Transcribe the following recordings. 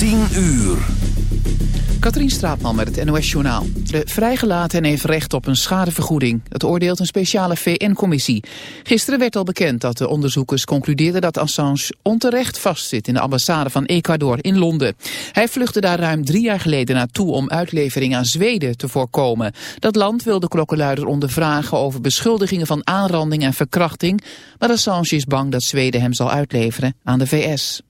10 uur. Katrien Straatman met het NOS-journaal. De vrijgelaten heeft recht op een schadevergoeding. Dat oordeelt een speciale VN-commissie. Gisteren werd al bekend dat de onderzoekers concludeerden dat Assange onterecht vastzit in de ambassade van Ecuador in Londen. Hij vluchtte daar ruim drie jaar geleden naartoe om uitlevering aan Zweden te voorkomen. Dat land wil de klokkenluider ondervragen over beschuldigingen van aanranding en verkrachting, maar Assange is bang dat Zweden hem zal uitleveren aan de VS.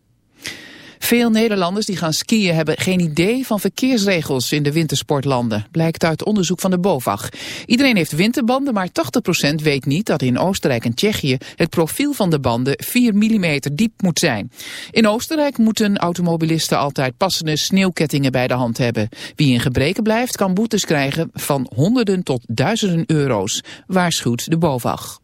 Veel Nederlanders die gaan skiën hebben geen idee van verkeersregels in de wintersportlanden, blijkt uit onderzoek van de BOVAG. Iedereen heeft winterbanden, maar 80% weet niet dat in Oostenrijk en Tsjechië het profiel van de banden 4 mm diep moet zijn. In Oostenrijk moeten automobilisten altijd passende sneeuwkettingen bij de hand hebben. Wie in gebreken blijft kan boetes krijgen van honderden tot duizenden euro's, waarschuwt de BOVAG.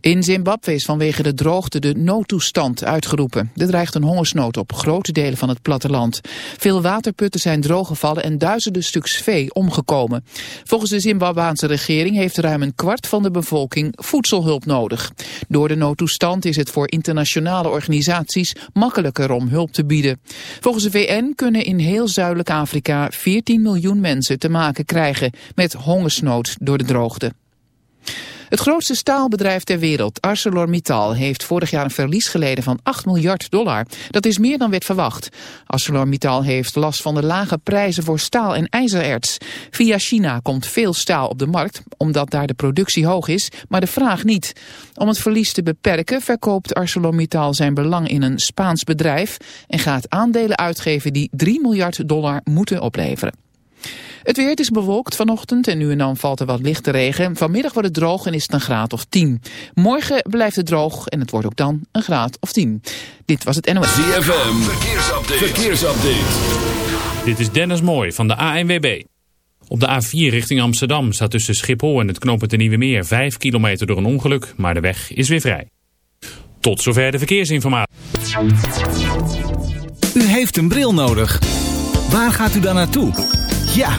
In Zimbabwe is vanwege de droogte de noodtoestand uitgeroepen. Er dreigt een hongersnood op grote delen van het platteland. Veel waterputten zijn drooggevallen en duizenden stuks vee omgekomen. Volgens de Zimbabwaanse regering heeft ruim een kwart van de bevolking voedselhulp nodig. Door de noodtoestand is het voor internationale organisaties makkelijker om hulp te bieden. Volgens de VN kunnen in heel zuidelijk Afrika 14 miljoen mensen te maken krijgen met hongersnood door de droogte. Het grootste staalbedrijf ter wereld, ArcelorMittal, heeft vorig jaar een verlies geleden van 8 miljard dollar. Dat is meer dan werd verwacht. ArcelorMittal heeft last van de lage prijzen voor staal en ijzererts. Via China komt veel staal op de markt, omdat daar de productie hoog is, maar de vraag niet. Om het verlies te beperken verkoopt ArcelorMittal zijn belang in een Spaans bedrijf en gaat aandelen uitgeven die 3 miljard dollar moeten opleveren. Het weer is bewolkt vanochtend en nu en dan valt er wat lichte regen. Vanmiddag wordt het droog en is het een graad of 10. Morgen blijft het droog en het wordt ook dan een graad of 10. Dit was het NOS. ZFM, verkeersupdate. verkeersupdate. Dit is Dennis Mooij van de ANWB. Op de A4 richting Amsterdam staat tussen Schiphol en het knooppunt de Nieuwe Meer 5 kilometer door een ongeluk, maar de weg is weer vrij. Tot zover de verkeersinformatie. U heeft een bril nodig. Waar gaat u dan naartoe? Ja,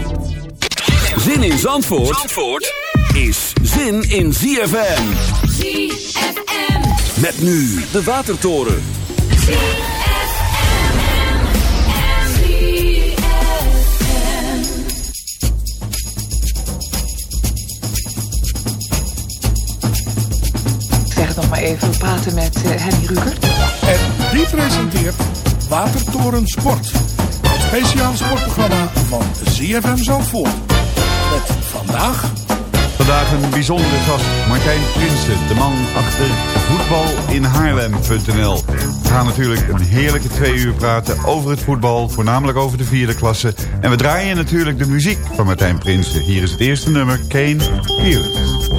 Zin in Zandvoort, Zandvoort is zin in ZFM. ZFM. Met nu de Watertoren. Ik zeg het nog maar even, we praten met uh, Henny. En die presenteert Watertoren Sport. Het speciaal sportprogramma van ZFM Zandvoort. Vandaag... Vandaag een bijzondere gast, Martijn Prinsen, de man achter voetbalinhaarlem.nl. We gaan natuurlijk een heerlijke twee uur praten over het voetbal, voornamelijk over de vierde klasse. En we draaien natuurlijk de muziek van Martijn Prinsen. Hier is het eerste nummer, Kane Fearless.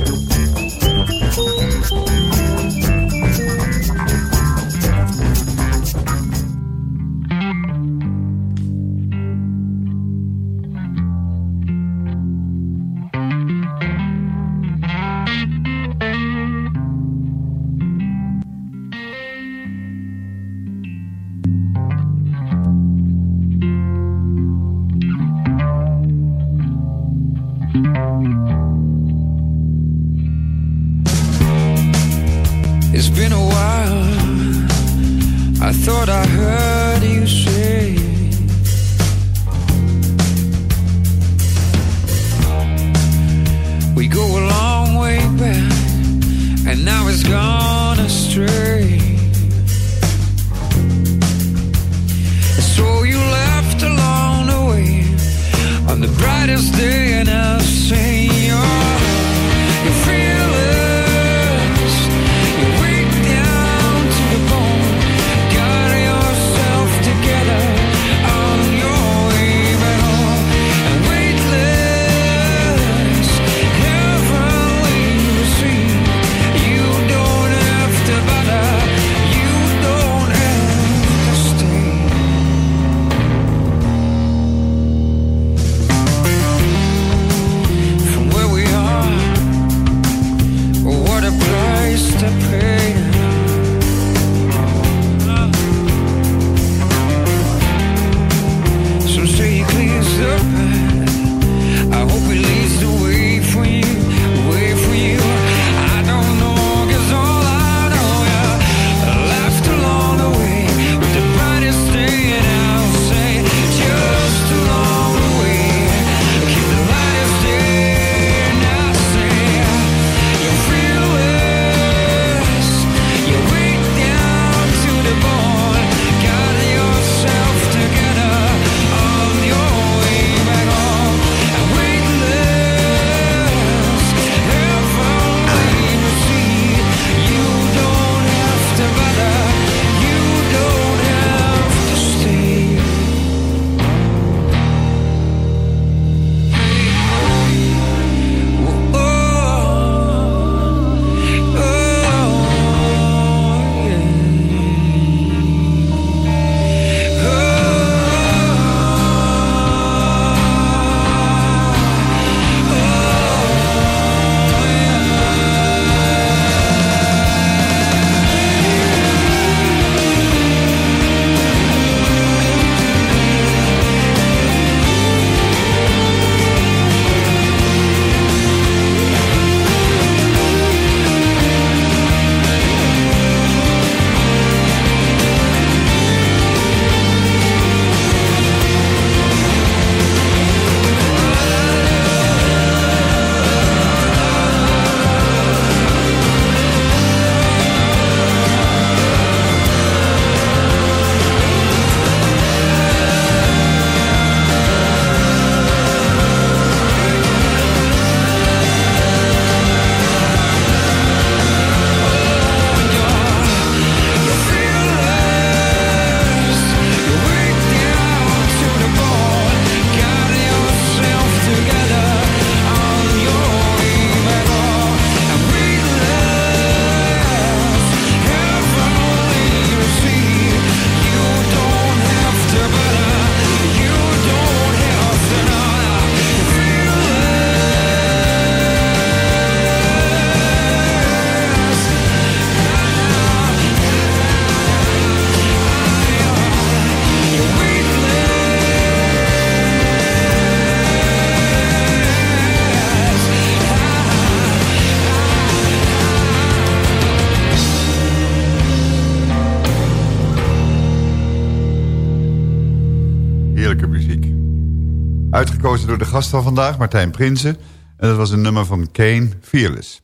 Uitgekozen door de gast van vandaag, Martijn Prinsen. En dat was een nummer van Kane, Fearless.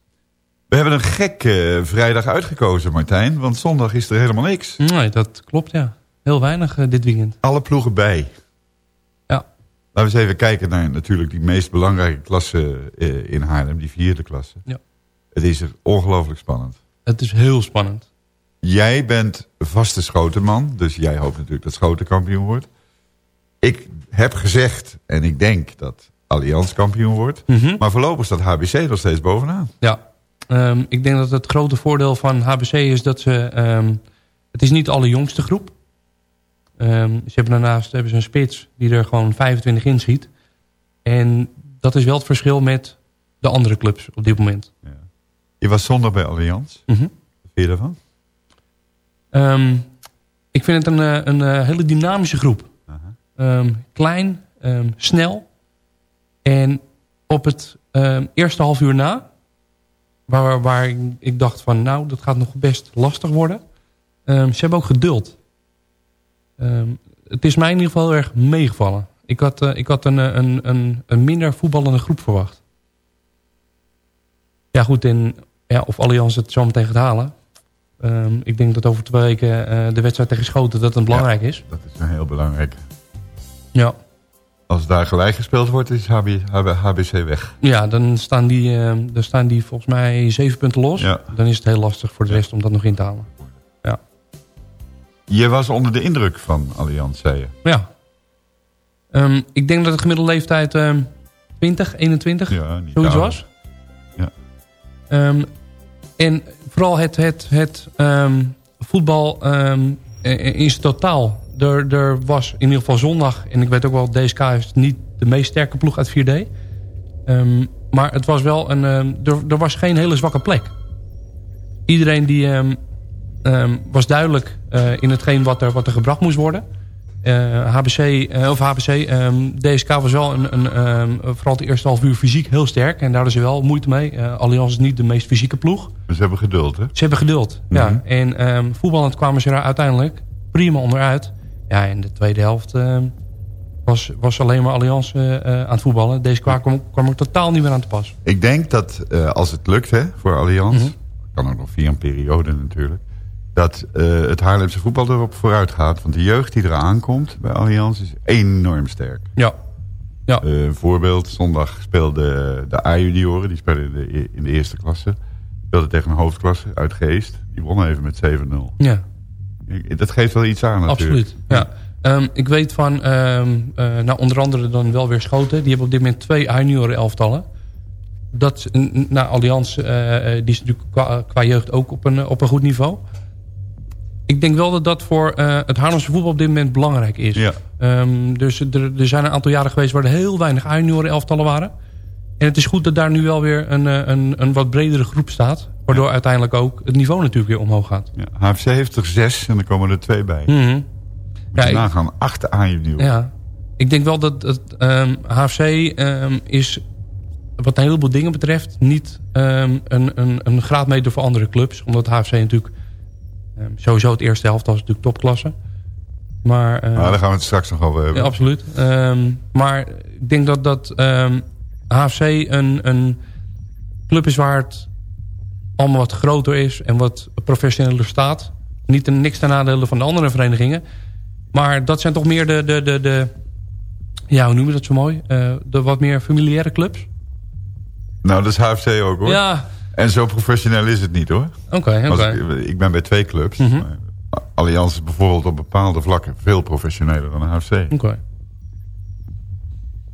We hebben een gek eh, vrijdag uitgekozen, Martijn. Want zondag is er helemaal niks. Nee, dat klopt, ja. Heel weinig eh, dit weekend. Alle ploegen bij. Ja. Laten we eens even kijken naar natuurlijk die meest belangrijke klasse eh, in Haarlem. Die vierde klasse. Ja. Het is er ongelooflijk spannend. Het is heel spannend. Jij bent vaste schotenman. Dus jij hoopt natuurlijk dat Schoten kampioen wordt. Ik heb gezegd, en ik denk dat Allianz kampioen wordt. Mhm. Maar voorlopig staat HBC nog steeds bovenaan. Ja. Ehm, ik denk dat het grote voordeel van HBC is dat ze... ehm, het is niet de allerjongste groep. Ehm, ze hebben daarnaast hebben ze een spits die er gewoon 25 in schiet. En dat is wel het verschil met de andere clubs op dit moment. Je was zondag bij Allianz. Mhm. Wat vind je daarvan? Ik vind het een, eh, een eh, hele dynamische groep. Ehm, klein, ehm, snel. En op het ehm, eerste half uur na waar, waar ik, dacht van nou, dat gaat nog best lastig worden. Ze hebben ook geduld. Het is mij in ieder geval heel erg meegevallen. Ik had, eh, ik had een, eh, een, een, een minder voetballende groep verwacht. Ja goed, en, ja, of Allianz het zo meteen gaat halen. Ik denk dat over twee weken eh, de wedstrijd tegen Schoten dat het belangrijk is. Dat is een heel belangrijk. Ja. Als daar gelijk gespeeld wordt, is HB, HB, HBC weg. Ja, dan staan, die, ehm, dan staan die volgens mij zeven punten los. Ja. Dan is het heel lastig voor de rest om dat nog in te halen. Ja. Je was onder de indruk van Allianz, zei je. Ja. Ehm, ik denk dat de gemiddelde leeftijd ehm 20, 21, Ja, zoiets was. Ja. Ehm, en vooral het, het, het ehm, voetbal in zijn totaal. Er, er was in ieder geval zondag, en ik weet ook wel, DSK is niet de meest sterke ploeg uit 4D. Ehm, maar het was wel een, ehm, er, er was geen hele zwakke plek. Iedereen die ehm, was duidelijk eh, in hetgeen wat er, wat er gebracht moest worden. Eh, HBC, eh, of HBC, DSK was wel een, een, vooral de eerste half uur fysiek heel sterk. En daar hadden ze wel moeite mee. Eh Allianz is niet de meest fysieke ploeg. Ze hebben geduld, hè? Ze hebben geduld, Mhm. ja. En ehm, voetballend kwamen ze er uiteindelijk prima onderuit. Ja, in de tweede helft ehm, was, was alleen maar Allianz eh, eh, aan het voetballen. Deze kwam, kwam, kwam er totaal niet meer aan te pas. Ik denk dat eh, als het lukt hè, voor Allianz... Mhm. kan ook nog via een periode natuurlijk... dat eh, het Haarlemse voetbal erop vooruit gaat. Want de jeugd die eraan komt bij Allianz is enorm sterk. Ja. ja. Eh, een voorbeeld, zondag speelde de A-junioren... die spelen in de, in de eerste klasse... speelden tegen een hoofdklasse uit Geest. Die wonnen even met 7-0. Ja. Dat geeft wel iets aan natuurlijk. Absoluut, ja. Ehm, ik weet van, ehm, eh, nou onder andere dan wel weer Schoten. Die hebben op dit moment twee junioren elftallen. Dat, nou, Allianz, eh, eh, die is natuurlijk qua, qua jeugd ook op een, op een goed niveau. Ik denk wel dat dat voor het Haarlemse voetbal op dit moment belangrijk is. Ja. Ehm, dus er, er zijn een aantal jaren geweest waar er heel weinig junioren elftallen waren. En het is goed dat daar nu wel weer een, een, een wat bredere groep staat. Waardoor uiteindelijk ook het niveau natuurlijk weer omhoog gaat. Ja, HFC heeft er zes en er komen er twee bij. Mhm. Moet Ja, je nagaan, acht. Ja, ik denk wel dat ehm, HFC ehm, is, wat een heleboel dingen betreft, niet ehm, een, een, een graadmeter voor andere clubs. Omdat HFC natuurlijk ehm, sowieso het eerste helft was natuurlijk topklasse. Maar, daar gaan we het straks nog over hebben. ja, absoluut. Ehm, maar ik denk dat, dat ehm, HFC een, een club is waar het allemaal wat groter is en wat professioneler staat. Niet een, niks ten nadele van de andere verenigingen. Maar dat zijn toch meer de, de, de, de ja, hoe noem je dat zo mooi? Eh, de wat meer familiaire clubs. Nou, dat is HFC ook hoor. Ja. En zo professioneel is het niet hoor. Oké, oké. Als Ik, ik ben bij twee clubs. Maar Allianz is bijvoorbeeld op bepaalde vlakken veel professioneler dan HFC. Oké.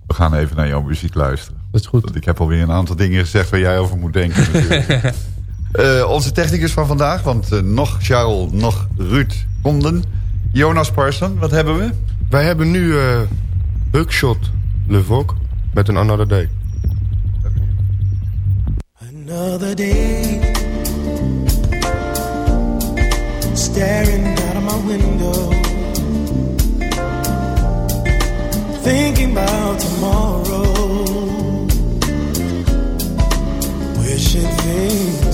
We gaan even naar jouw muziek luisteren. Dat is goed. Want ik heb alweer een aantal dingen gezegd waar jij over moet denken. Eh, onze technicus van vandaag, want eh, nog Charles, nog Ruud konden. Jonas Parson, wat hebben we? Wij hebben nu eh Buckshot Le Vogue met een Another Day. Another day, staring out of my window, thinking about tomorrow, wishing things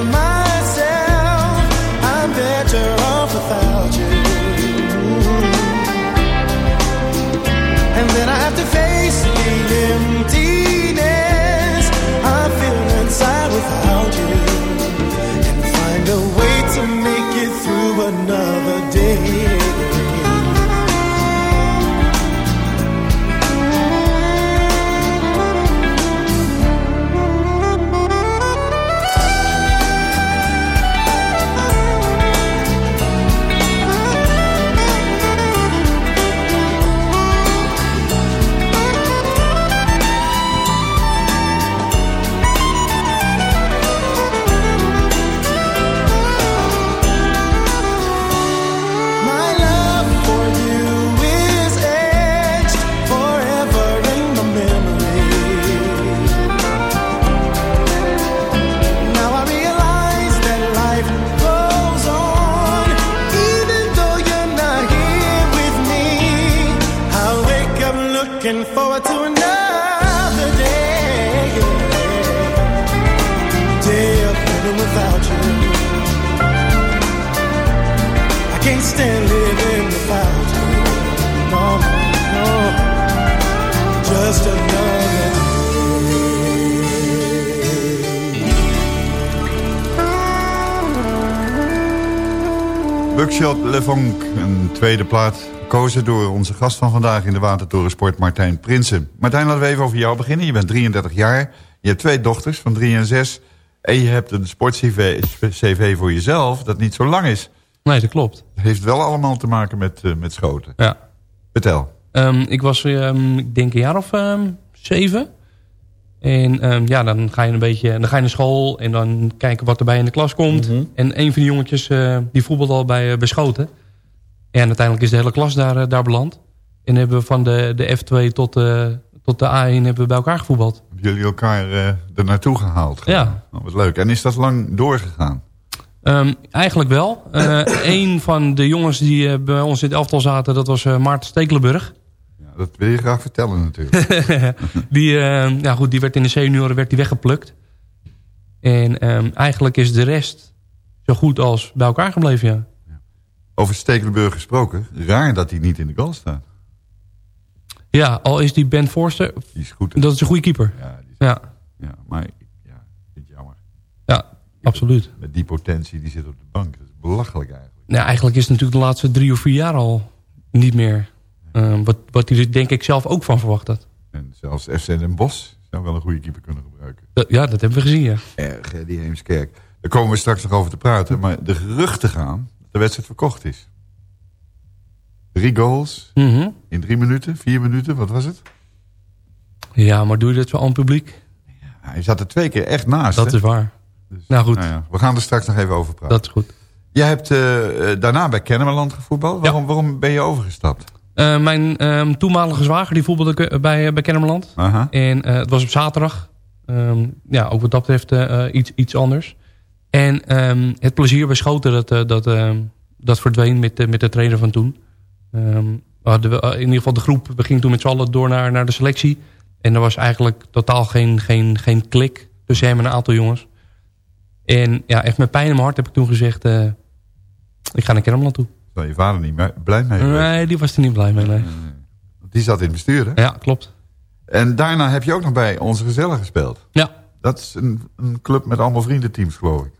Buckshot Le Vonk, een tweede plaat gekozen door onze gast van vandaag in de Watertorensport, Martijn Prinsen. Martijn, laten we even over jou beginnen. Je bent 33 jaar, je hebt twee dochters van 3 en 6 en je hebt een sportcv CV voor jezelf dat niet zo lang is. Nee, dat klopt. Het heeft wel allemaal te maken met, eh, met schoten. Ja. Vertel. Ehm, ik was, ehm, ik denk een jaar of ehm, zeven. En ja, dan ga je een beetje dan ga je naar school en dan kijken wat er bij in de klas komt. En een van die jongetjes eh, die voetbalt al bij, uh, bij Schoten. En uiteindelijk is de hele klas daar, eh, daar beland. En hebben we van de, de F2 tot, eh, tot de A1 hebben we bij elkaar gevoetbald. Hebben jullie elkaar eh, er naartoe gehaald? Ja. Oh, wat leuk. En is dat lang doorgegaan? Ehm, eigenlijk wel. Eh een van de jongens die bij ons in het elftal zaten, dat was eh, Maarten Stekelenburg. Ja, dat wil je graag vertellen natuurlijk. die, eh, ja, goed, die werd in de senioren werd die weggeplukt. En ehm, eigenlijk is de rest zo goed als bij elkaar gebleven, ja. Over Stekelenburg gesproken. Raar dat hij niet in de goal staat. Ja, al is die Ben Forster... Die is goed. Dat is een goede keeper. Ja, die is- Ja, ja maar ja, vind jammer. ja absoluut. Met die potentie die zit op de bank. Dat is belachelijk eigenlijk. Nou, eigenlijk is het natuurlijk de laatste drie of vier jaar al niet meer... ehm, wat, wat hij er denk ik zelf ook van verwacht had. En zelfs FC Den Bosch zou wel een goede keeper kunnen gebruiken. Ja, dat hebben we gezien, ja. Erg, hè, die Heemskerk. Daar komen we straks nog over te praten. Maar de geruchten gaan de wedstrijd verkocht is. Drie goals Mhm. in drie minuten, vier minuten, wat was het? Ja, maar doe je dat zo aan het publiek? Hij zat er twee keer echt naast. Dat hè? is waar. Dus, Nou goed. nou ja, we gaan er straks nog even over praten. Dat is goed. Jij hebt eh, eh, daarna bij Kennemerland gevoetbald. Waarom, waarom ben je overgestapt? Eh, mijn ehm, toenmalige zwager die voetbalde bij, bij Kennemerland. Aha. En het was op zaterdag. Ehm, ja, ook wat dat betreft iets, iets anders. En ehm, het plezier bij Schoten, dat, eh, dat, ehm, dat verdween met, de- met de trainer van toen. Ehm, we hadden we, eh, in ieder geval de groep, we gingen toen met z'n allen door naar, naar de selectie. En er was eigenlijk totaal geen, geen, geen klik tussen hem en een aantal jongens. En ja, echt met pijn in mijn hart heb ik toen gezegd... eh, ik ga naar Kennemerland toe. Zou je vader niet blij mee geweest? Nee, die was er niet blij mee. Nee. Die zat in het bestuur, hè? Ja, klopt. En daarna heb je ook nog bij Onze Gezellen gespeeld. Ja. Dat is een, een club met allemaal vriendenteams, geloof ik.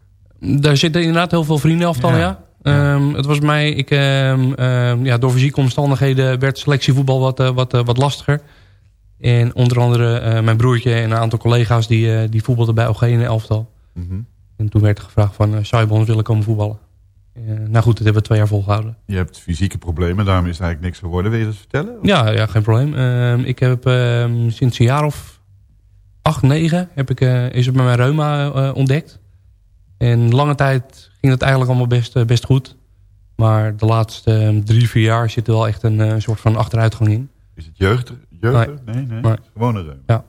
Daar zitten inderdaad heel veel vrienden aftallen, ja. Ehm, het was mij, ik, ehm, ehm, ja, door fysieke omstandigheden werd selectievoetbal wat, eh, wat, eh, wat lastiger. En onder andere eh, mijn broertje en een aantal collega's die, die voetbalden bij OG in de elftal. Mhm. En toen werd er gevraagd van, zou je bij ons willen komen voetballen? Nou goed, dat hebben we twee jaar volgehouden. Je hebt fysieke problemen, daarom is het eigenlijk niks geworden. Wil je dat vertellen? Ja, ja geen probleem. Ik heb sinds een jaar of acht, negen heb ik, is het met mijn reuma ontdekt. En lange tijd ging het eigenlijk allemaal best, eh, best goed. Maar de laatste ehm, drie, vier jaar zit er wel echt een eh, soort van achteruitgang in. Is het jeugd? jeugd? Nee, nee. Nee. Gewoon een. Ja.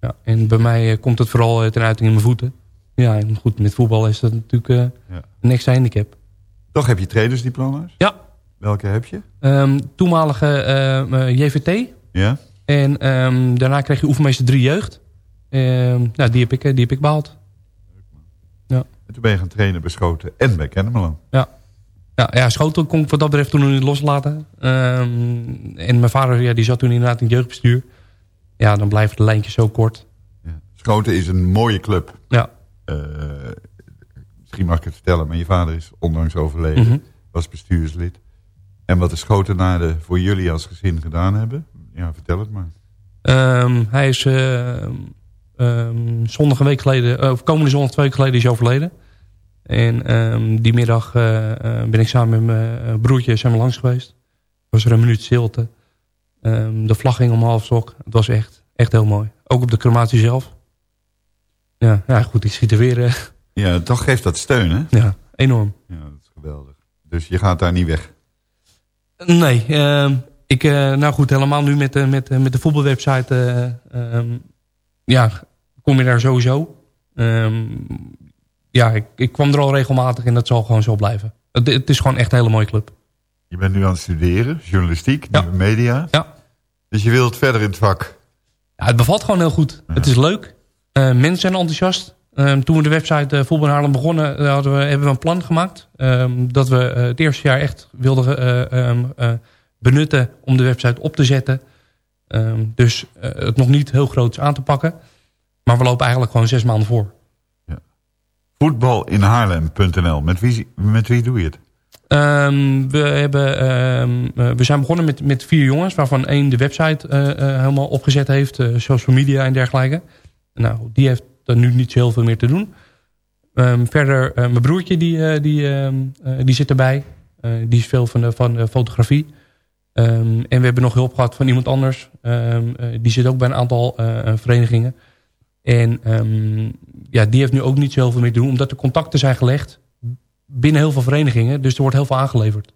ja. En bij mij eh, komt het vooral ten uiting in mijn voeten. Ja, en goed, met voetbal is dat natuurlijk eh, Ja. een extra handicap. Toch heb je trainersdiploma's? Ja. Welke heb je? Ehm, toenmalige JVT. Ja? En ehm, daarna kreeg je oefenmeester 3 jeugd. Nou, die heb ik, die heb ik behaald. Ja. En toen ben je gaan trainen bij Schoten en bij Kennemerland. Ja. Ja, ja, schoten kon ik wat dat betreft toen nog niet loslaten. Ehm, en mijn vader ja, die zat toen inderdaad in het jeugdbestuur. Ja, dan blijven de lijntjes zo kort. Schoten is een mooie club. Ja. Eh, misschien mag ik het vertellen, maar je vader is onlangs overleden. Mhm. Was bestuurslid. En wat de Schotenaren voor jullie als gezin gedaan hebben? Ja, vertel het maar. Ehm, hij is ehm, zondag een week geleden, eh, of komende zondag twee weken geleden is overleden. En ehm, die middag eh, eh, ben ik samen met mijn eh, broertje zijn we langs geweest. Was er een minuut stilte. De vlag ging om half sok. Het was echt, echt heel mooi. Ook op de crematie zelf. Ja, ja goed, ik schiet er weer. Ja, toch geeft dat steun, hè? ja, enorm. Ja, dat is geweldig. Dus je gaat daar niet weg. Nee, ehm, ik, nou goed, helemaal nu met, de met, met de voetbalwebsite. eh, ehm, ja, kom je daar sowieso. Ehm, ja, ik, ik kwam er al regelmatig en dat zal gewoon zo blijven. Het, het is gewoon echt een hele mooie club. Je bent nu aan het studeren, journalistiek, nieuwe media. Ja. Dus je wilt verder in het vak. Ja, het bevalt gewoon heel goed. Het is leuk. Eh, mensen zijn enthousiast. Ehm, toen we de website uh, Voetbal Haarlem begonnen, eh, hadden we, hebben we een plan gemaakt. ehm, dat we het eerste jaar echt wilden eh, ehm, eh, benutten om de website op te zetten. Dus het nog niet heel groot aan te pakken. Maar we lopen eigenlijk gewoon zes maanden voor. Voetbalinhaarlem.nl. Met wie, met wie doe je het? Ehm, we, hebben, ehm, eh, we zijn begonnen met, met vier jongens, waarvan één de website eh, eh, helemaal opgezet heeft, social media en dergelijke. Nou, die heeft er nu niet zo heel veel meer te doen. Ehm, verder, mijn broertje die, die, die zit erbij. Die is veel van de, van de fotografie. En we hebben nog hulp gehad van iemand anders. Die zit ook bij een aantal verenigingen. En ja, die heeft nu ook niet zo heel veel meer te doen, omdat er contacten zijn gelegd binnen heel veel verenigingen. Dus er wordt heel veel aangeleverd.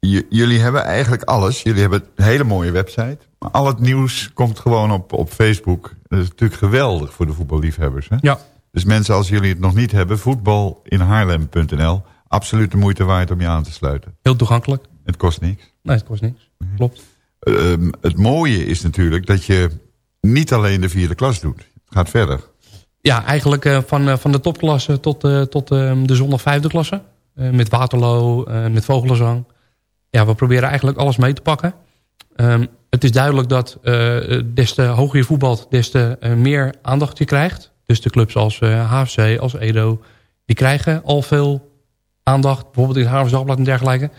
J- jullie hebben eigenlijk alles. Jullie hebben een hele mooie website. Maar al het nieuws komt gewoon op, op Facebook. Dat is natuurlijk geweldig voor de voetballiefhebbers. Hè? Ja. Dus mensen, als jullie het nog niet hebben, voetbalinhaarlem.nl. Absoluut de moeite waard om je aan te sluiten. Heel toegankelijk. Het kost niks. Nee, het kost niks. Klopt. Ehm, het mooie is natuurlijk dat je niet alleen de vierde klas doet. Het gaat verder. Ja, eigenlijk eh, van, eh, van de topklasse tot, eh, tot de zondag vijfde klasse. Met Waterloo, met Vogelenzang. Ja, we proberen eigenlijk alles mee te pakken. Ehm, het is duidelijk dat des te hoger je voetbalt, des te meer aandacht je krijgt. Dus de clubs als HFC, als Edo, die krijgen al veel aandacht. Bijvoorbeeld in het Dagblad en dergelijke.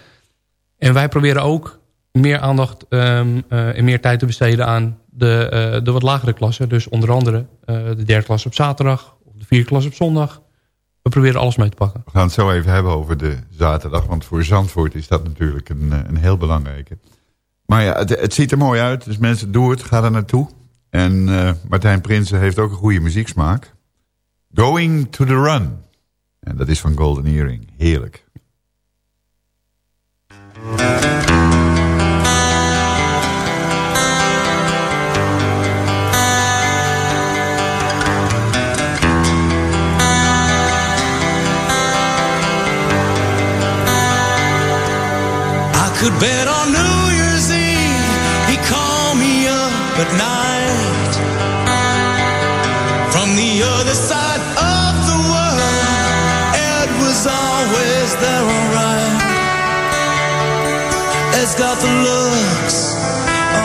En wij proberen ook meer aandacht ehm, eh, en meer tijd te besteden aan de, eh, de wat lagere klassen. Dus onder andere eh, de derde klas op zaterdag of de vierde klas op zondag. We proberen alles mee te pakken. We gaan het zo even hebben over de zaterdag. Want voor Zandvoort is dat natuurlijk een, eh, een heel belangrijke. Maar ja, het, ziet er mooi uit. Dus mensen, doe het. Ga er naartoe. En Martijn Prinsen heeft ook een goede muzieksmaak. Going to the Run. En dat is van Golden Earring. Heerlijk. Could bet on New Year's Eve he called me up at night from the other side of the world. Ed was always there, alright. Ed's got the looks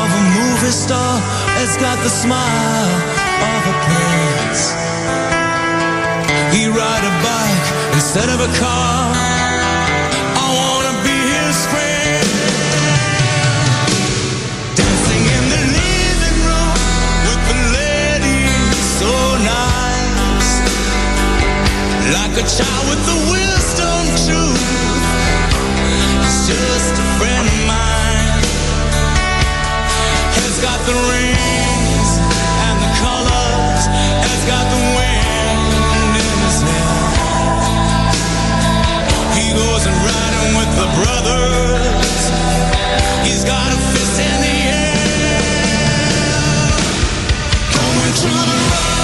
of a movie star. Ed's got the smile of a prince. He ride a bike instead of a car. like a child with the wisdom truth. It's just a friend of mine has got the rings and the colors, has got the wind in his hair. He goes and riding with the brothers. He's got a fist in the air, going to the road.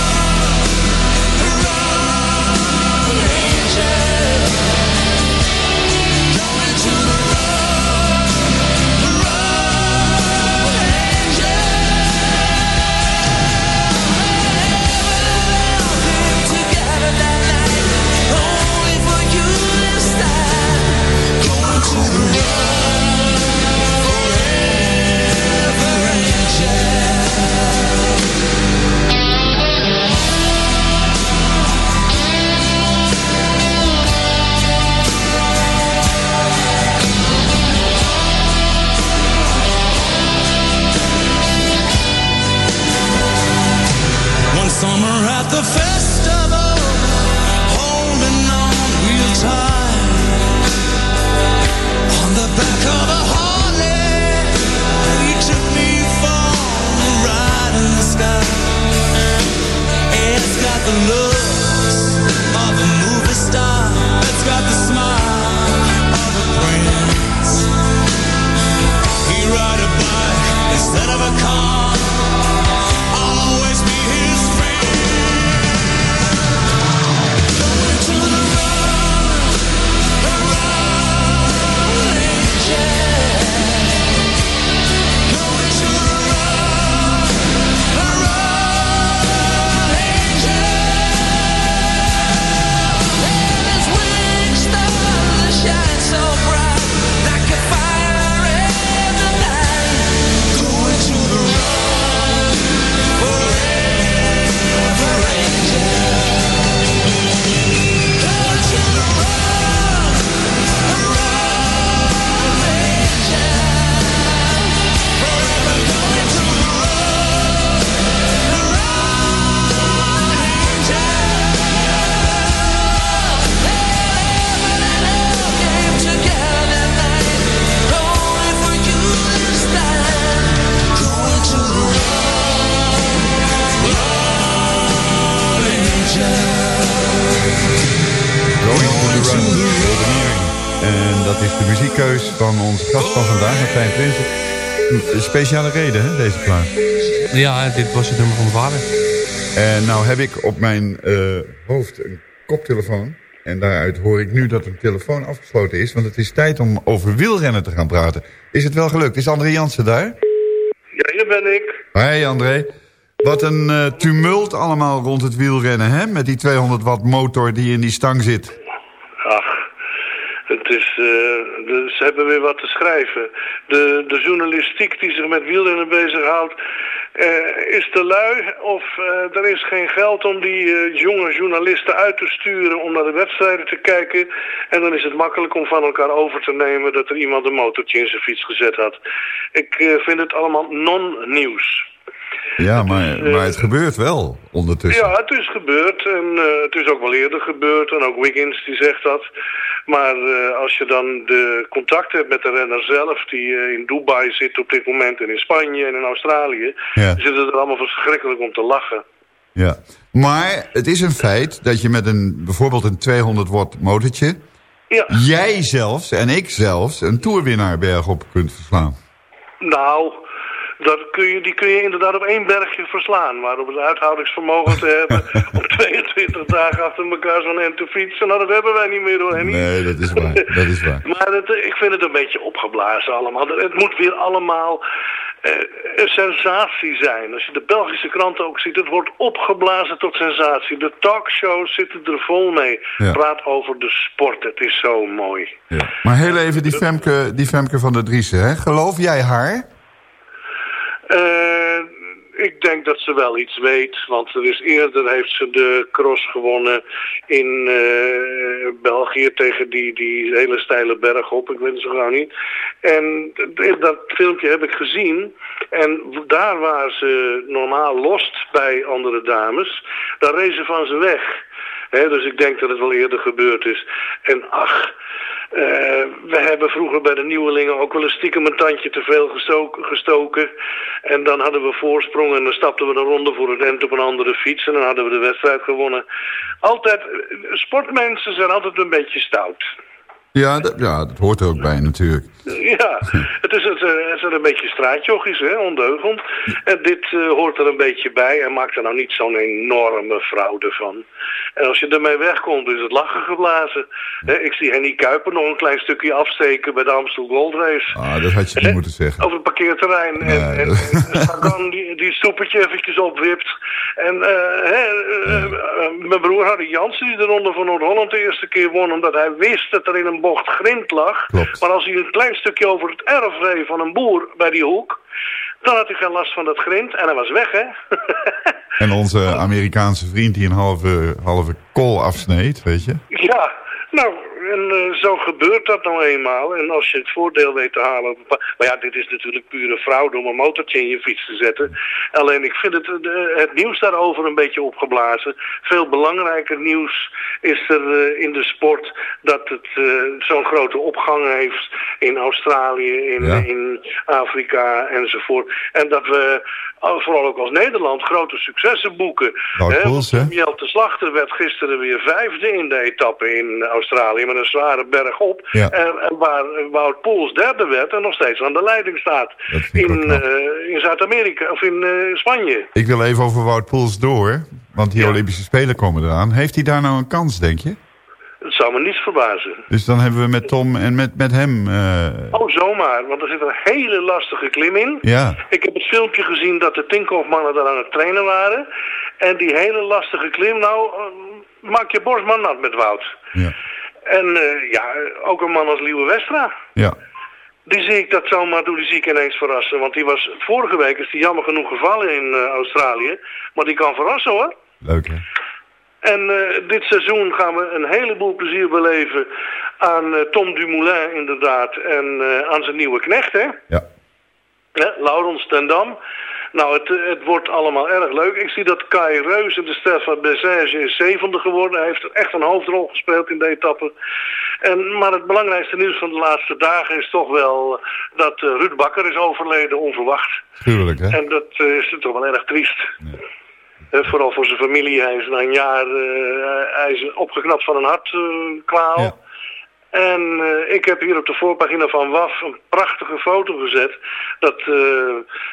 the fair speciale reden, hè, deze plaat. Ja, dit was het nummer van mijn vader. En nou heb ik op mijn eh, hoofd een koptelefoon. En daaruit hoor ik nu dat een telefoon afgesloten is. Want het is tijd om over wielrennen te gaan praten. Is het wel gelukt? Is André Jansen daar? Ja, hier ben ik. Hoi André. Wat een eh, tumult allemaal rond het wielrennen, hè? Met die 200 watt motor die in die stang zit. Het is, eh, ze hebben weer wat te schrijven. De, de journalistiek die zich met wielrennen bezighoudt, eh, is te lui of eh, er is geen geld om die jonge journalisten uit te sturen om naar de wedstrijden te kijken. En dan is het makkelijk om van elkaar over te nemen dat er iemand een motortje in zijn fiets gezet had. Ik vind het allemaal non-nieuws. Ja, maar, maar het gebeurt wel ondertussen. Ja, het is gebeurd en eh, het is ook wel eerder gebeurd en ook Wiggins die zegt dat. Maar eh, als je dan de contact hebt met de renner zelf die eh, in Dubai zit op dit moment en in Spanje en in Australië, Ja. zit het er allemaal verschrikkelijk om te lachen. Ja. Maar het is een feit dat je met een, bijvoorbeeld een 200 watt motortje... Ja. jij zelfs en ik zelfs een toerwinnaar bergop kunt verslaan. Nou, dat kun je, die kun je inderdaad op één bergje verslaan. Maar om het uithoudingsvermogen te hebben om 22 dagen achter elkaar zo'n end te fietsen, nou dat hebben wij niet meer hoor. Nee, dat is waar. Dat is waar. Maar het, ik vind het een beetje opgeblazen allemaal. Het moet weer allemaal eh, een sensatie zijn. Als je de Belgische kranten ook ziet, het wordt opgeblazen tot sensatie. De talkshows zitten er vol mee. Ja. Praat over de sport, het is zo mooi. Ja. Maar heel even die Femke, die Femke van der Driessen, hè? Geloof jij haar? Eh, ik denk dat ze wel iets weet, want er is eerder heeft ze de cross gewonnen in eh, België tegen die, die hele steile berg op, ik weet het zo gauw niet. En dat filmpje heb ik gezien en daar waar ze normaal lost bij andere dames, daar reed ze van ze weg. Dus ik denk dat het wel eerder gebeurd is. En ach, eh, we hebben vroeger bij de nieuwelingen ook wel een stiekem een tandje te veel gestoken, gestoken. En dan hadden we voorsprong en dan stapten we een ronde voor het end op een andere fiets. En dan hadden we de wedstrijd gewonnen. Altijd, eh, sportmensen zijn altijd een beetje stout. Ja, dat, ja, dat hoort er ook bij natuurlijk. Ja, het, is, het, eh, het zijn een beetje straatjochies, hè, ondeugend. En dit eh, hoort er een beetje bij en maakt er nou niet zo'n enorme fraude van. En als je ermee wegkomt, is het lachen geblazen. Hè, ik zie Henny Kuiper nog een klein stukje afsteken bij de Amstel Gold Race. Ah, dat had je niet moeten zeggen. Over het parkeerterrein. En, Nee, en die, die stoepertje eventjes opwipt. En eh, hè, mijn broer Harry Jansen die de Ronde van Noord-Holland de eerste keer won... omdat hij wist dat er in een bocht grind lag. Klopt. Maar als hij een klein stukje over het erf reed van een boer bij die hoek... dan had hij geen last van dat grind en hij was weg, hè? En onze Amerikaanse vriend die een halve, halve kool afsneed, weet je? ja, nou, en eh, zo gebeurt dat nou eenmaal. En als je het voordeel weet te halen... Maar ja, dit is natuurlijk pure fraude om een motortje in je fiets te zetten. Alleen ik vind het, eh, het nieuws daarover een beetje opgeblazen. Veel belangrijker nieuws is er eh, in de sport... dat het zo'n grote opgang heeft in Australië, in, Ja. in Afrika enzovoort. En dat we... Vooral ook als Nederland grote successen boeken. Hè? Miel de Slachter werd gisteren weer vijfde in de etappe in Australië een zware berg op. Ja. En, en waar Wout Poels derde werd en nog steeds aan de leiding staat. In, eh, in Zuid-Amerika of in eh, Spanje. Ik wil even over Wout Poels door, want die Olympische Spelen komen eraan. Heeft hij daar nou een kans, denk je? Het zou me niets verbazen. Dus dan hebben we met Tom en met, met hem... eh, Oh, zomaar. Want er zit een hele lastige klim in. ja, Ik heb het filmpje gezien dat de Tinkoff-mannen daar aan het trainen waren. En die hele lastige klim, nou, maak je borst maar nat met Wout. Ja. En eh, ja, ook een man als Liewe Westra. ja. Die zie ik dat zomaar doen, die zie ik ineens verrassen. Want die was vorige week, is die jammer genoeg gevallen in eh, Australië. Maar die kan verrassen hoor. Leuk, hè? En eh, dit seizoen gaan we een heleboel plezier beleven aan Tom Dumoulin inderdaad. En aan zijn nieuwe knecht hè. Ja. Ja, Laurens ten Dam. Nou, het, eh, het wordt allemaal erg leuk. Ik zie dat Kai Reus en de Stefan Bessage is zevende geworden. Hij heeft echt een hoofdrol gespeeld in de etappe. En, maar het belangrijkste nieuws van de laatste dagen is toch wel dat eh, Ruud Bakker is overleden, onverwacht. Gruwelijk, hè? En dat eh, is toch wel erg triest. Eh, vooral voor zijn familie. Hij is na een jaar eh, hij is opgeknapt van een hartkwaal. En eh, ik heb hier op de voorpagina van WAF een prachtige foto gezet. Dat uh,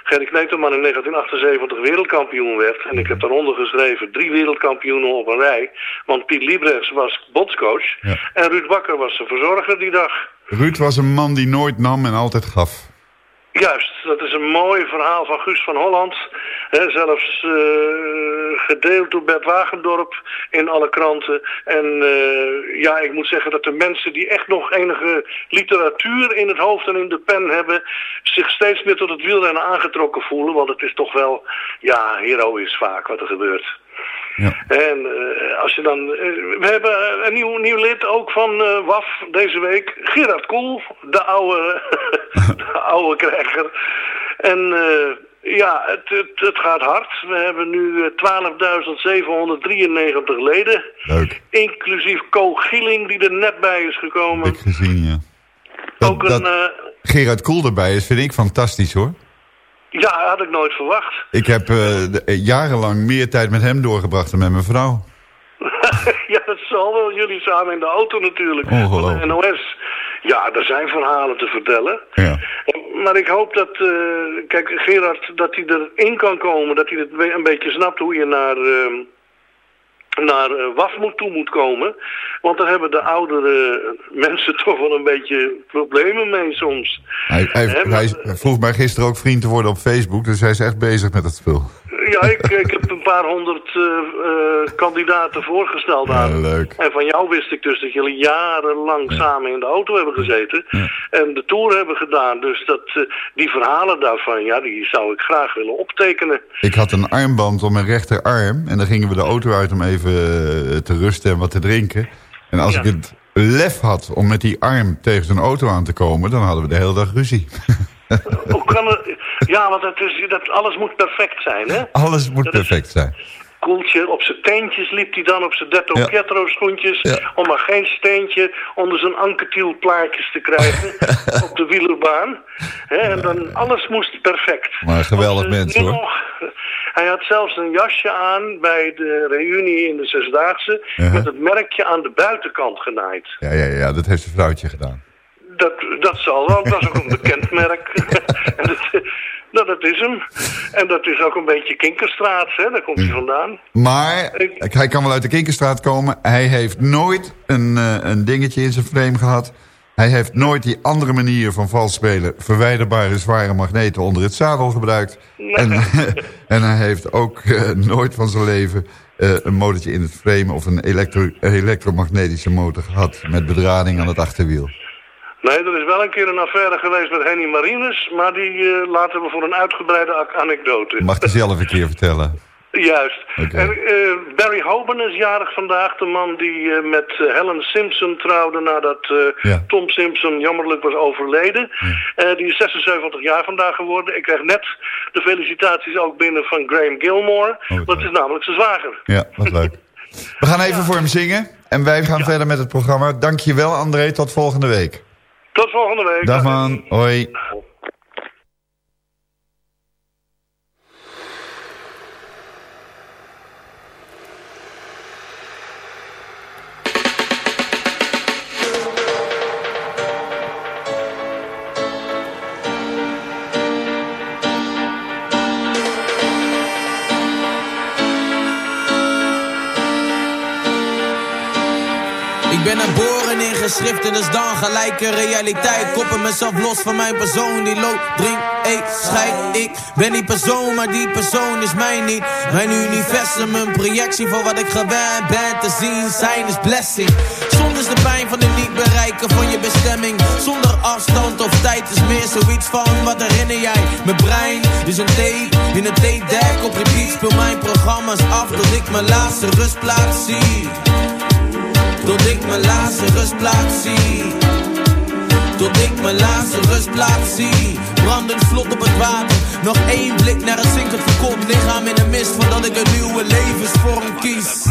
Gerrit Kneteman in 1978 wereldkampioen werd. En ik heb daaronder geschreven drie wereldkampioenen op een rij. Want Piet Liebrechts was bondscoach. En Ruud Bakker was de verzorger die dag. Ruud was een man die nooit nam en altijd gaf. Juist, dat is een mooi verhaal van Guus van Holland. Zelfs uh, gedeeld door Bert Wagendorp in alle kranten. En uh, ja, ik moet zeggen dat de mensen die echt nog enige literatuur in het hoofd en in de pen hebben... zich steeds meer tot het wielrennen aangetrokken voelen. Want het is toch wel, ja, heroïs vaak wat er gebeurt. Ja. En uh, als je dan... Uh, we hebben een nieuw, nieuw lid ook van uh, WAF deze week. Gerard Koel, de oude, de oude krijger. En ja, het, het, het, gaat hard. We hebben nu 12.793 leden. Leuk. Inclusief Co Gieling die er net bij is gekomen. Ik gezien, ja. Dat, ook een... Gerard Koel erbij is, vind ik fantastisch hoor. Ja, had ik nooit verwacht. Ik heb uh, de, jarenlang meer tijd met hem doorgebracht dan met mijn vrouw. ja, dat zal wel. Jullie samen in de auto natuurlijk. Ongelooflijk. De NOS. Ja, er zijn verhalen te vertellen. Ja. Maar ik hoop dat, uh, kijk, Gerard, dat hij erin kan komen. Dat hij het een beetje snapt hoe je naar... Uh, naar uh, WAF moet toe moet komen. Want daar hebben de oudere mensen toch wel een beetje problemen mee soms. Hij, hij, He, hij vroeg mij gisteren ook vriend te worden op Facebook, dus hij is echt bezig met dat spul. Ja, ik, ik heb een paar honderd uh, uh, kandidaten voorgesteld aan. Ja, leuk. En van jou wist ik dus dat jullie jarenlang ja. samen in de auto hebben gezeten. Ja. En de tour hebben gedaan. Dus dat, uh, die verhalen daarvan, ja, die zou ik graag willen optekenen. Ik had een armband om mijn rechterarm. En dan gingen we de auto uit om even te rusten en wat te drinken. En als ik het lef had om met die arm tegen zo'n auto aan te komen... dan hadden we de hele dag ruzie. Hoe kan het... Ja, want het is, dat, alles moet perfect zijn, hè? Alles moet dat perfect is... zijn. Koeltje, op zijn teentjes liep hij dan op zijn Detto ja. Pietro schoentjes... Ja. om maar geen steentje onder zijn anketiel plaatjes te krijgen op de wielerbaan. En dan alles moest perfect. Maar een geweldig Want, mens, hoor. Nog, hij had zelfs een jasje aan bij de reunie in de Zesdaagse... Uh -huh. met het merkje aan de buitenkant genaaid. Ja, ja, ja, dat heeft zijn vrouwtje gedaan. Dat, dat zal wel, dat is ook een bekend merk. en dat, dat, dat is hem. En dat is ook een beetje Kinkerstraat, hè? daar komt hij vandaan. Maar, Ik, hij kan wel uit de Kinkerstraat komen. Hij heeft nooit een, uh, een dingetje in zijn frame gehad. Hij heeft nooit die andere manier van vals spelen... verwijderbare zware magneten onder het zadel gebruikt. Nee. En, en hij heeft ook uh, nooit van zijn leven... Uh, een motortje in het frame of een elektro elektromagnetische motor gehad... met bedrading aan het achterwiel. Nee, er is wel een keer een affaire geweest met Henny Marines, maar die uh, laten we voor een uitgebreide anekdote. Mag hij zelf een keer vertellen? Juist. En eh, Barry Hoban is jarig vandaag. De man die eh, met eh, Helen Simpson trouwde nadat eh, Ja. Tom Simpson jammerlijk was overleden. Eh, die is 76 jaar vandaag geworden. Ik krijg net de felicitaties ook binnen van Graham Gilmore. Oh, dat is namelijk zijn zwager. Ja, wat leuk. We gaan even voor hem zingen. En wij gaan verder met het programma. Dankjewel André, tot volgende week. Tot volgende week. Dag man, hoi. Ben geboren in geschriften, dus dan gelijke realiteit. Koppen mezelf los van mijn persoon die loopt, drink, eet, scheid. Ik ben die persoon, maar die persoon is mij niet. Mijn universum, een projectie voor wat ik gewend ben te zien. Zijn is blessing. Zonder de pijn van het niet bereiken van je bestemming. Zonder afstand of tijd is meer zoiets van wat herinner jij? Mijn brein is een tape in een tape deck. Op repeat speel mijn programma's af tot ik mijn laatste rustplaats zie. Tot ik mijn laatste rustplaats zie. Tot ik mijn laatste rustplaats zie. Brandend vlot op het water. Nog één blik naar het zinkend verkoopt lichaam in de mist Voordat ik een nieuwe levensvorm kies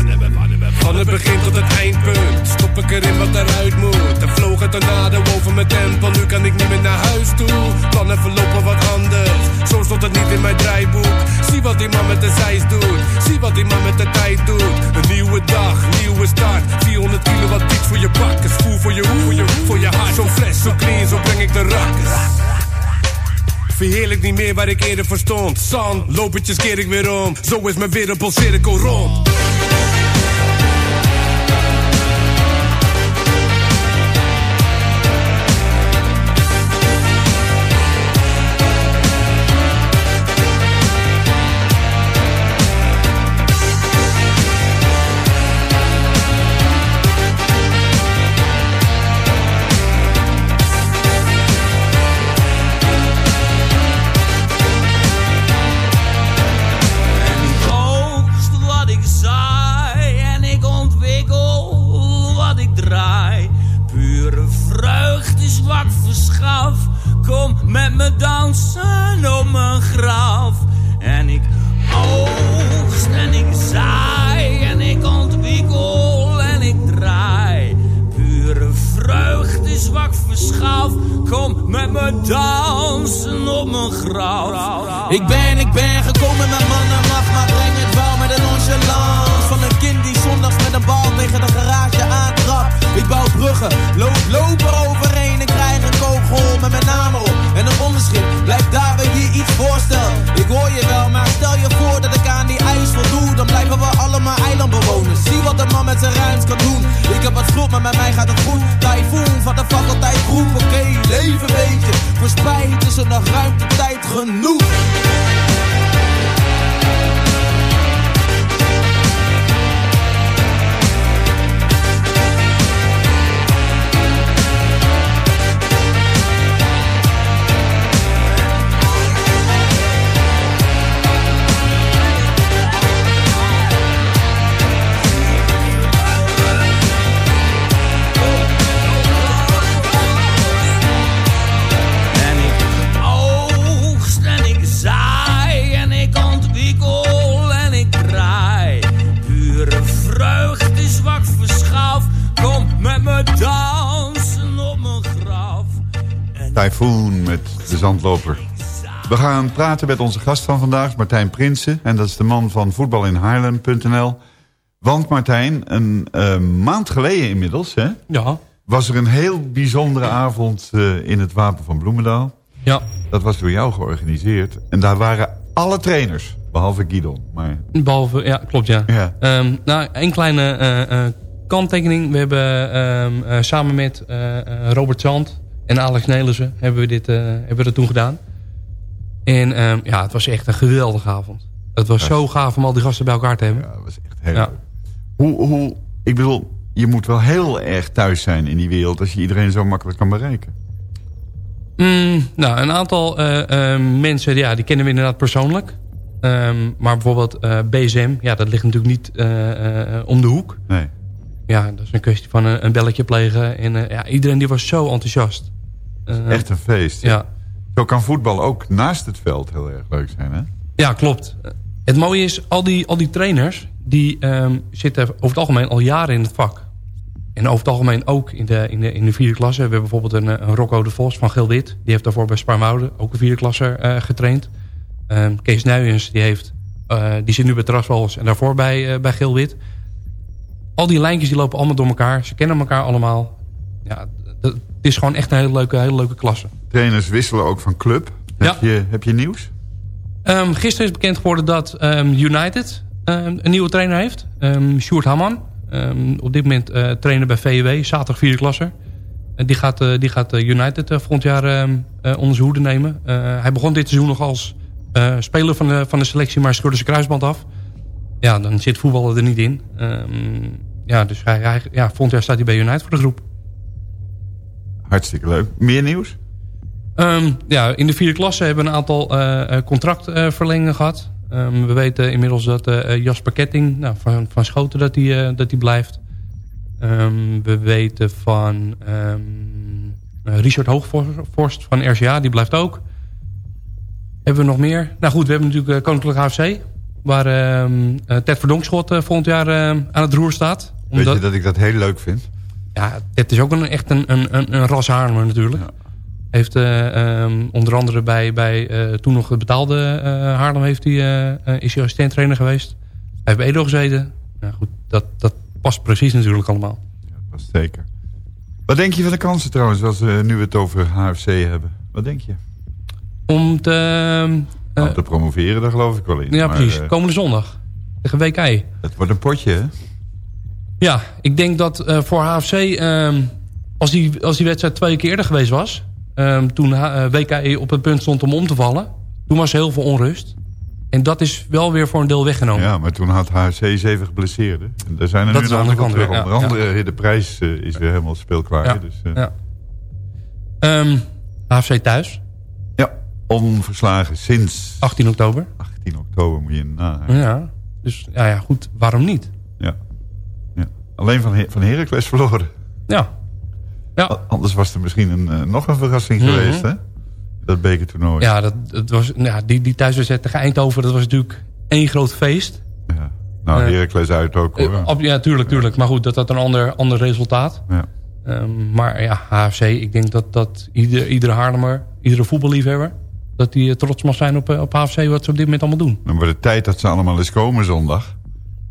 Van het begin tot het eindpunt Stop ik erin wat eruit moet. Er vloog een tornado over mijn tempel Nu kan ik niet meer naar huis toe. Plannen verlopen wat anders. Zo stond het niet in mijn draaiboek. Zie wat die man met de zeis doet. Zie wat die man met de tijd doet. Een nieuwe dag, nieuwe start. 400 kilo wat iets voor je voor je hoe, voor je, hoe, voor je hart. Zo fles, zo clean, zo breng ik de rakkers. Verheerlijk niet meer waar ik eerder voor stond. Zand, lopertjes keer ik weer om. Zo is mijn wereldpolcirkel rond Ik ben, ik ben gekomen met man en macht, maar breng het wel met een nonchalance. Van een kind die zondags met een bal tegen de garage aantrapt. Ik bouw bruggen, loop, loop er overheen en krijg een kogel met mijn naam erop. En een onderschrift, blijf daar waar je iets voorstelt. Ik hoor je wel, maar stel je voor dat ik aan die eis voldoe. Dan blijven we allemaal eilandbewoners. Zie wat een man met zijn ruimte kan doen. Ik heb wat schuld, maar met mij gaat het We gaan praten met onze gast van vandaag, Martijn Prinsen. En dat is de man van voetbalinhaarlem.nl. Want Martijn, een eh, maand geleden inmiddels... Hè, Ja. was er een heel bijzondere avond eh, in het Wapen van Bloemendaal. Ja. Dat was door jou georganiseerd. En daar waren alle trainers, behalve Guidon. Maar Behalve, ja, klopt ja. Ja. Ehm, nou, een kleine eh, kanttekening. We hebben ehm, eh, samen met Robert Zand en Alex Nelissen hebben we dit hebben we dat toen gedaan. En ehm, ja, het was echt een geweldige avond. Het was zo gaaf om al die gasten bij elkaar te hebben. Ja, dat was echt heel Hoe, hoe, ik bedoel, je moet wel heel erg thuis zijn in die wereld... als je iedereen zo makkelijk kan bereiken. Mm, nou, een aantal eh, eh, mensen, ja, die kennen we inderdaad persoonlijk. Ehm, maar bijvoorbeeld eh, BSM, ja, dat ligt natuurlijk niet eh, om de hoek. Nee. Ja, dat is een kwestie van een, een belletje plegen. En ja, iedereen die was zo enthousiast. Echt een feest. Ja. Zo kan voetbal ook naast het veld heel erg leuk zijn, hè? Ja, klopt. Het mooie is, al die, al die trainers... die ehm, zitten over het algemeen al jaren in het vak. En over het algemeen ook in de, in de, in de vierde klasse. We hebben bijvoorbeeld een, eh, een Rocco de Vos van Gilwit. Die heeft daarvoor bij Sparmoude ook een vierde klasse eh, getraind. Ehm, Kees Nuyens, die, heeft, eh, die zit nu bij Traswals en daarvoor bij, eh, bij. Al die lijntjes die lopen allemaal door elkaar. Ze kennen elkaar allemaal. Ja, het is gewoon echt een hele leuke, hele leuke klasse. Trainers wisselen ook van club. Heb, je, heb je nieuws? Ehm, gisteren is bekend geworden dat ehm, United ehm, een nieuwe trainer heeft. Um, Sjoerd Hamman. Op dit moment eh, trainer bij VW, zaterdag vierde klasse. En die gaat, eh, die gaat eh, United volgend jaar onder zijn hoede nemen. Hij begon dit seizoen nog als speler van de, van de selectie, maar scheurde zijn kruisband af. Ja, dan zit voetballen er niet in. Ja, dus hij, hij- ja, volgend jaar staat hij bij United voor de groep. Hartstikke leuk. Meer nieuws? Ehm, ja, in de vierde klasse hebben we een aantal eh, contractverlengingen gehad. Ehm, we weten inmiddels dat eh, Jasper Ketting nou, van, van Schoten dat hij dat die blijft. Ehm, we weten van Richard Hoogvorst van RCA, die blijft ook. Hebben we nog meer? Nou goed, we hebben natuurlijk Koninklijk HFC. Waar Ted Verdonkschot volgend jaar aan het roer staat. Weet je dat ik dat heel leuk vind? Ja, het is ook een, echt een, een, een, een ras Haarlemmer natuurlijk. Heeft eh, ehm, onder andere bij, bij eh, toen nog het betaalde eh Haarlem heeft hij, is hij assistent-trainer geweest. Hij heeft bij Edo gezeten. Nou goed, dat, dat past precies natuurlijk allemaal. Dat is zeker. Wat denk je van de kansen trouwens, als we nu het over HFC hebben? Wat denk je? Om te... eh, Om te promoveren, daar geloof ik wel in. ja, Maar, precies. Komende zondag. Tegen WK. het wordt een potje, hè? Ja, ik denk dat voor HFC, ehm, als, die, als die wedstrijd twee keer eerder geweest was... ehm, toen eh, WKE op het punt stond om om te vallen... toen was heel veel onrust. En dat is wel weer voor een deel weggenomen. Ja, maar toen had HFC zeven geblesseerden. En daar zijn er Dat nu is andere kant weer. Onder andere de prijs eh, is weer helemaal speelklaar. Ja. Dus, eh, Ja. Ehm, HFC thuis. Ja, onverslagen sinds 18 oktober. 18 oktober moet je na. Ja, dus ja, ja, goed, waarom niet? Ja. ja. Alleen van, Her- van Heracles verloren. Ja. Ja. Anders was er misschien een, eh, nog een verrassing Mhm. geweest, hè? Dat bekertoernooi. Ja, dat, dat was, nou ja die, die thuiswedstrijd tegen Eindhoven, dat was natuurlijk één groot feest. Nou, Eh, Heracles uit ook, hoor. Eh, op- ja, tuurlijk, tuurlijk. Maar goed, dat had een ander, ander resultaat. Ja. Ehm, maar ja, HFC, ik denk dat, dat ieder, iedere Haarlemmer, iedere voetballiefhebber... dat die eh, trots mag zijn op, eh, op HFC wat ze op dit moment allemaal doen. Dan wordt het tijd dat ze allemaal eens komen zondag.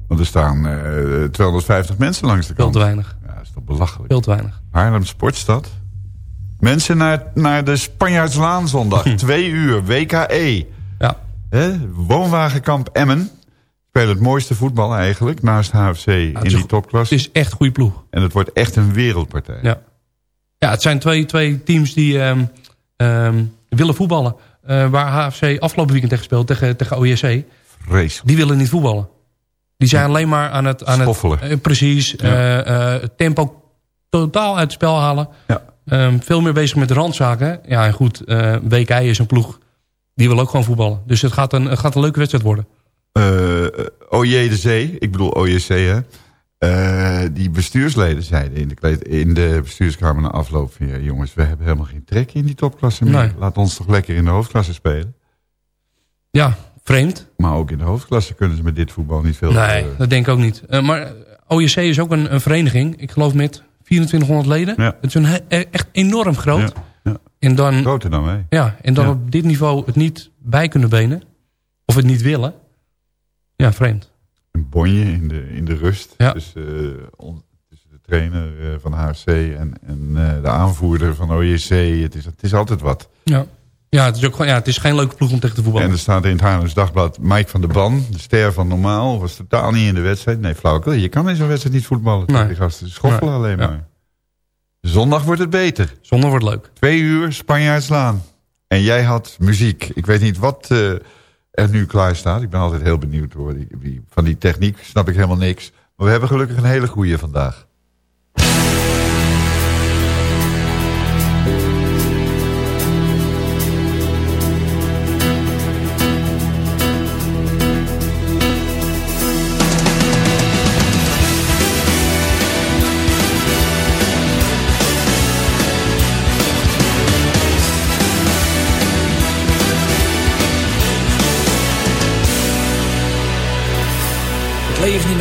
Want er staan eh 250 mensen langs de Veel kant. te weinig. Is toch belachelijk. Veel te weinig. Haarlem Sportstad. Mensen naar, naar de Spanjaardslaan zondag. Twee uur, WKE. Ja. Woonwagenkamp Emmen. Spelen het mooiste voetbal eigenlijk. Naast HFC in die topklasse. Het is echt een goede ploeg. En het wordt echt een wereldpartij. Ja, ja het zijn twee, twee teams die ehm, ehm, willen voetballen. Eh, waar HFC afgelopen weekend tegen speelt, tegen, tegen OJC. Vreselijk. Die willen niet voetballen. Die zijn alleen maar aan het... Aan Schoffelen. Het, eh, precies. Ja. eh, eh, het tempo totaal uit het spel halen. Ehm, veel meer bezig met randzaken. Ja, en goed. eh WK is een ploeg. Die wil ook gewoon voetballen. Dus het gaat een, het gaat een leuke wedstrijd worden. Eh OJ de Zee, ik bedoel OJC hè. Die bestuursleden zeiden in de, kleed- in de bestuurskamer na afloop van... ja, jongens, we hebben helemaal geen trek in die topklasse meer. Nee. Laat ons toch lekker in de hoofdklasse spelen. Ja, vreemd. Maar ook in de hoofdklasse kunnen ze met dit voetbal niet veel... Nee, eh, dat denk ik ook niet. Eh, maar OJC is ook een, een vereniging. Ik geloof met 2400 leden. Ja. Het is een, eh, echt enorm groot. Ja, ja. En dan, Groter dan wij. ja, en dan op dit niveau het niet bij kunnen benen. Of het niet willen. Ja, vreemd. Een bonje in de, in de rust. Dus, eh, on- tussen de trainer van HFC en, en de aanvoerder van OJC. Het is, het is altijd wat. Ja. Ja, het is ook gewoon, ja, het is geen leuke ploeg om tegen te voetballen. En er staat in het Haarlems Dagblad... Mike van der Ban, de ster van Normaal... was totaal niet in de wedstrijd. Nee, flauwekul. Je kan in zo'n wedstrijd niet voetballen. Nee. Die gasten schoffelen Nee. alleen Ja. maar. Zondag wordt het beter. Zondag wordt leuk. Twee uur Spanjaardslaan. En jij had muziek. Ik weet niet wat eh, er nu klaar staat. Ik ben altijd heel benieuwd hoor. Die, die- van die techniek snap ik helemaal niks. Maar we hebben gelukkig een hele goeie vandaag.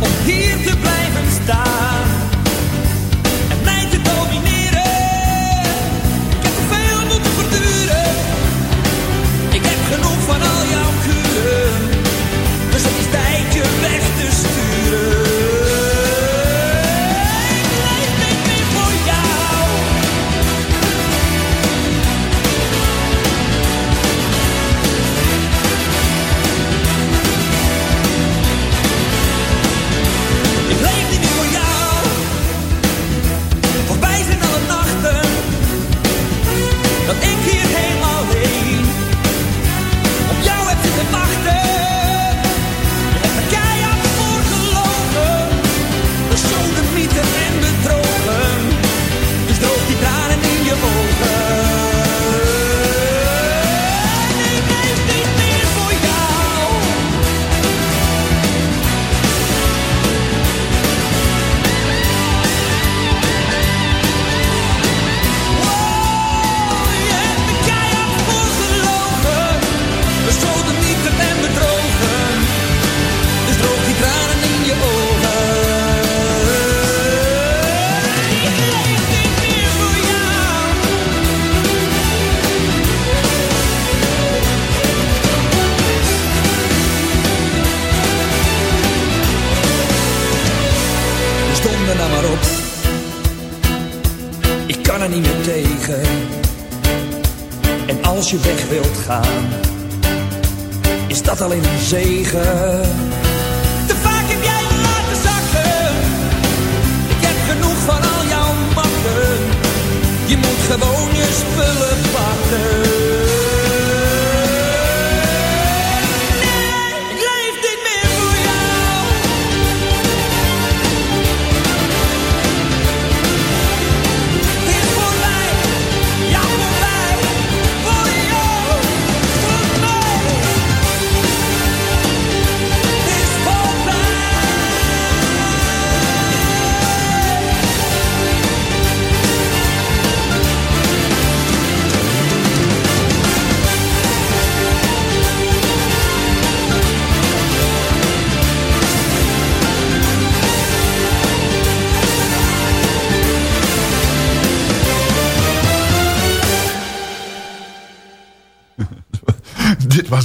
om hier te blijven staan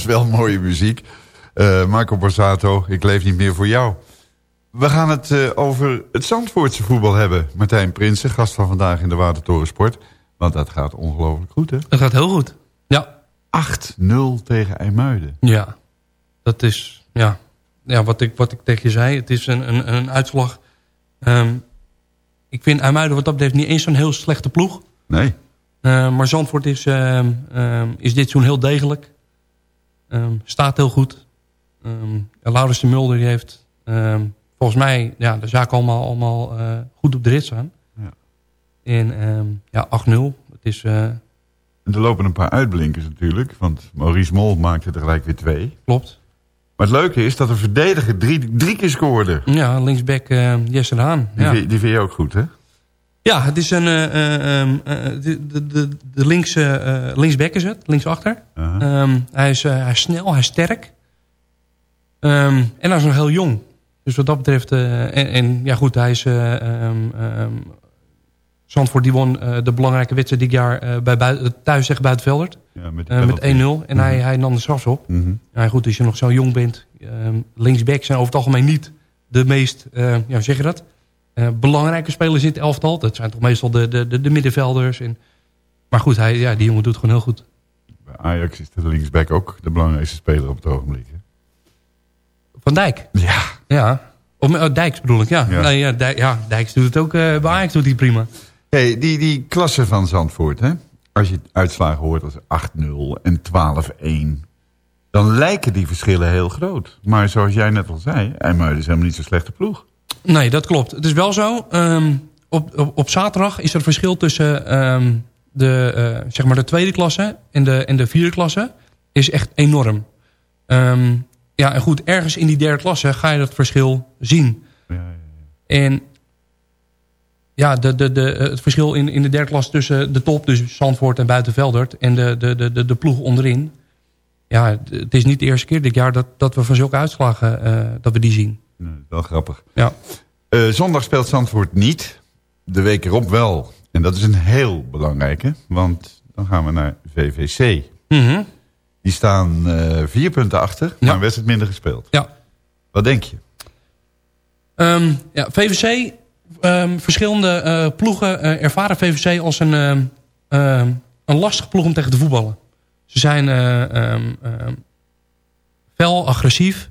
was wel mooie muziek. Eh, Marco Borsato, ik leef niet meer voor jou. We gaan het eh, over het Zandvoortse voetbal hebben. Martijn Prinsen, gast van vandaag in de Watertoren Sport. Want dat gaat ongelooflijk goed, hè? Dat gaat heel goed. Ja. 8-0 tegen IJmuiden. Ja, dat is ja, ja, wat, ik, wat ik tegen je zei. Het is een, een, een uitslag. Ehm, ik vind IJmuiden wat dat betreft niet eens zo'n heel slechte ploeg. Nee. Eh, maar Zandvoort is, ehm, ehm, is dit zo'n heel degelijk. Ehm, staat heel goed. Um, Laurens de Mulder die heeft ehm, volgens mij ja, de zaak allemaal, allemaal eh, goed op de rit staan. Ja. En ja, 8-0. Het is... eh, En er lopen een paar uitblinkers natuurlijk. Want Maurice Mol maakte er gelijk weer twee. Klopt. Maar het leuke is dat de verdediger drie, drie keer scoorde. ja, linksback eh, Jesse Haan. Die, Ja. vind, die vind je ook goed, hè? Ja, het is een... eh, eh, ehm, eh, de, de, de, de links, eh, linksback is het, linksachter. Ehm, hij, is, hij is snel, hij is sterk. Ehm, en hij is nog heel jong. Dus wat dat betreft... en, en ja goed, hij is... Zandvoort die won de belangrijke wedstrijd dit jaar bij thuis tegen Buitenveldert. Ja, met met penalty. 1-0. En hij, hij nam de strafs op. Mhm. Ja, goed, als je nog zo jong bent. linksback zijn over het algemeen niet de meest, ja, hoe zeg je dat? Eh, belangrijke spelers in het elftal. Dat zijn toch meestal de, de, de, de middenvelders. En, maar goed, hij, ja, die jongen doet gewoon heel goed. Bij Ajax is de linksback ook de belangrijkste speler op het ogenblik. hè? Van Dijk. Ja. Ja. Of oh, Dijks bedoel ik, ja. Ja. Nee, ja, Dijk, ja Dijks doet het ook. eh, bij Ajax doet hij prima. Hey, die, die klasse van Zandvoort, hè? Als je uitslagen hoort als 8-0 en 12-1. dan lijken die verschillen heel groot. Maar zoals jij net al zei, IJmuiden is helemaal niet zo'n slechte ploeg. Nee, dat klopt. Het is wel zo. ehm, op, op, op zaterdag is er verschil tussen ehm, de, eh, zeg maar de tweede klasse en de, en de vierde klasse. Is echt enorm. Ehm, ja, en goed, ergens in die derde klasse ga je dat verschil zien. En ja, de, de, de, het verschil in, in de derde klasse tussen de top, dus Zandvoort en Buitenveldert... en de, de, de, de, de ploeg onderin. Ja, het is niet de eerste keer dit jaar dat, dat we van zulke uitslagen eh, dat we die zien. Wel grappig. Ja. Eh, zondag speelt Zandvoort niet. De week erop wel. En dat is een heel belangrijke. Want dan gaan we naar VVC. Mhm. Die staan eh, vier punten achter. Maar een wedstrijd minder gespeeld. Ja. Wat denk je? Ehm, ja, VVC, ehm, verschillende eh, ploegen ervaren VVC als een, ehm, een lastige ploeg om tegen te voetballen. Ze zijn fel, agressief.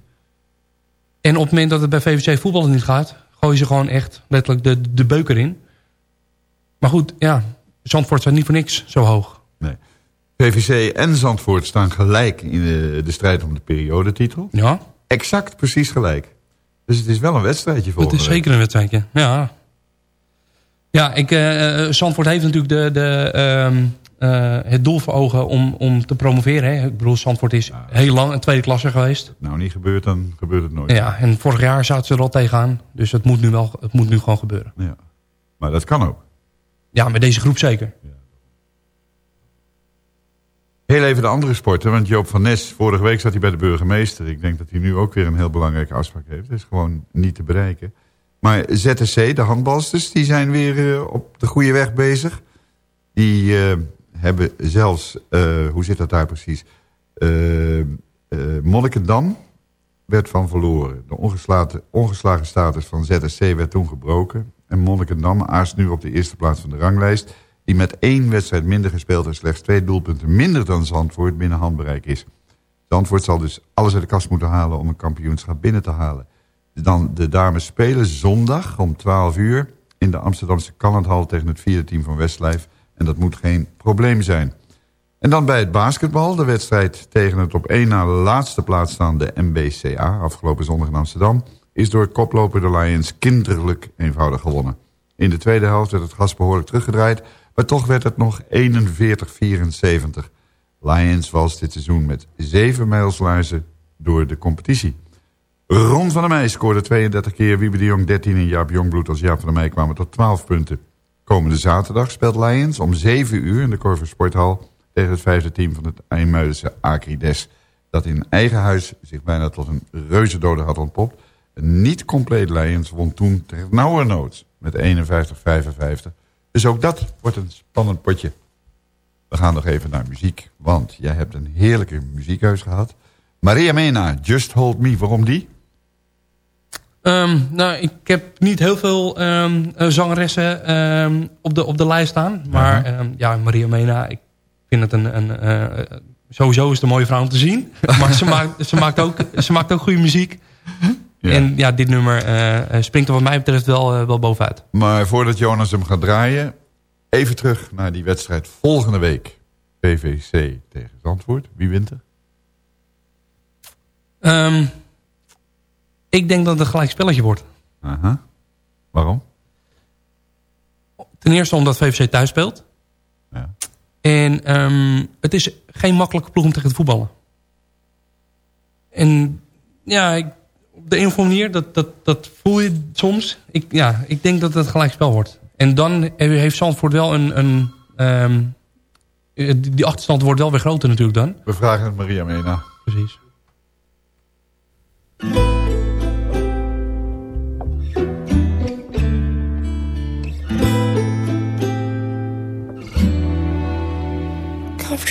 En op het moment dat het bij VVC voetballen niet gaat... gooien ze gewoon echt letterlijk de, de beuker in. Maar goed, ja, Zandvoort staat niet voor niks zo hoog. Nee. VVC en Zandvoort staan gelijk in de, de strijd om de periodetitel. Ja. Exact precies gelijk. Dus het is wel een wedstrijdje Het volgende is zeker een wedstrijdje, ja. Ja, ik, eh, Zandvoort heeft natuurlijk de, de, ehm, eh, het doel voor ogen om, om te promoveren. Hè. Ik bedoel, Zandvoort is heel lang een tweede klasse geweest. Nou, niet gebeurt, dan gebeurt het nooit. Ja, en vorig jaar zaten ze er al tegenaan. Dus het moet nu, wel, het moet nu gewoon gebeuren. Ja. Maar dat kan ook. Ja, met deze groep zeker. Heel even de andere sporten, want Joop van Nes, vorige week zat hij bij de burgemeester. Ik denk dat hij nu ook weer een heel belangrijke afspraak heeft. Het is gewoon niet te bereiken. Maar ZSC, de handbalsters, die zijn weer eh, op de goede weg bezig. Die eh, hebben zelfs, eh, hoe zit dat daar precies? Eh, Monnikendam werd van verloren. De ongeslagen, ongeslagen status van ZSC werd toen gebroken. En Monnikendam aast nu op de eerste plaats van de ranglijst... die met één wedstrijd minder gespeeld en slechts twee doelpunten minder dan Zandvoort binnen handbereik is. Zandvoort zal dus alles uit de kast moeten halen om een kampioenschap binnen te halen. Dan de dames spelen zondag om 12 uur in de Amsterdamse Kallandhal tegen het vierde team van Westlijf. En dat moet geen probleem zijn. En dan bij het basketbal, de wedstrijd tegen het op één na laatste plaats staande MBCA, afgelopen zondag in Amsterdam, is door koploper de Lions kinderlijk eenvoudig gewonnen. In de tweede helft werd het gas behoorlijk teruggedraaid, maar toch werd het nog 41-74. Lions was dit seizoen met zeven mijlslaarzen door de competitie. Ron van der Meij scoorde 32 keer, Wiebe de Jong 13 en Jaap Jongbloed als Jaap van der Meij kwamen tot 12 punten. Komende zaterdag speelt Lions om 7 uur in de Corver Sporthal tegen het vijfde team van het IJmuidense Acrides. Dat in eigen huis zich bijna tot een reuzendode had ontpopt. Een niet compleet Lions won toen tegen Nauwernood met 51-55. Dus ook dat wordt een spannend potje. We gaan nog even naar muziek, want jij hebt een heerlijke muziekhuis gehad. Maria Mena, Just Hold Me, waarom die? Ehm, nou, ik heb niet heel veel eh, zangeressen ehm, op, de, op de lijst staan. Maar ehm, ja, Maria Mena, ik vind het een... een eh, sowieso is het een mooie vrouw om te zien. maar ze maakt, ze, maakt ook, ze maakt ook goede muziek. En ja, dit nummer eh, eh, springt er wat mij betreft wel, eh, wel bovenuit. Maar voordat Jonas hem gaat draaien... even terug naar die wedstrijd volgende week. PVC tegen Zandvoort. Wie wint er? Ik denk dat het een gelijk spelletje wordt. Aha. Waarom? Ten eerste omdat VVC thuis speelt. Ja. En ehm, het is geen makkelijke ploeg om tegen te voetballen. En ja, ik, op de een of andere manier, dat, dat, dat voel je soms. Ik, ja, ik denk dat het gelijk spel wordt. En dan heeft Zandvoort wel een... een ehm, eh, die die achterstand wordt wel weer groter natuurlijk dan. We vragen het Maria Mena. Precies.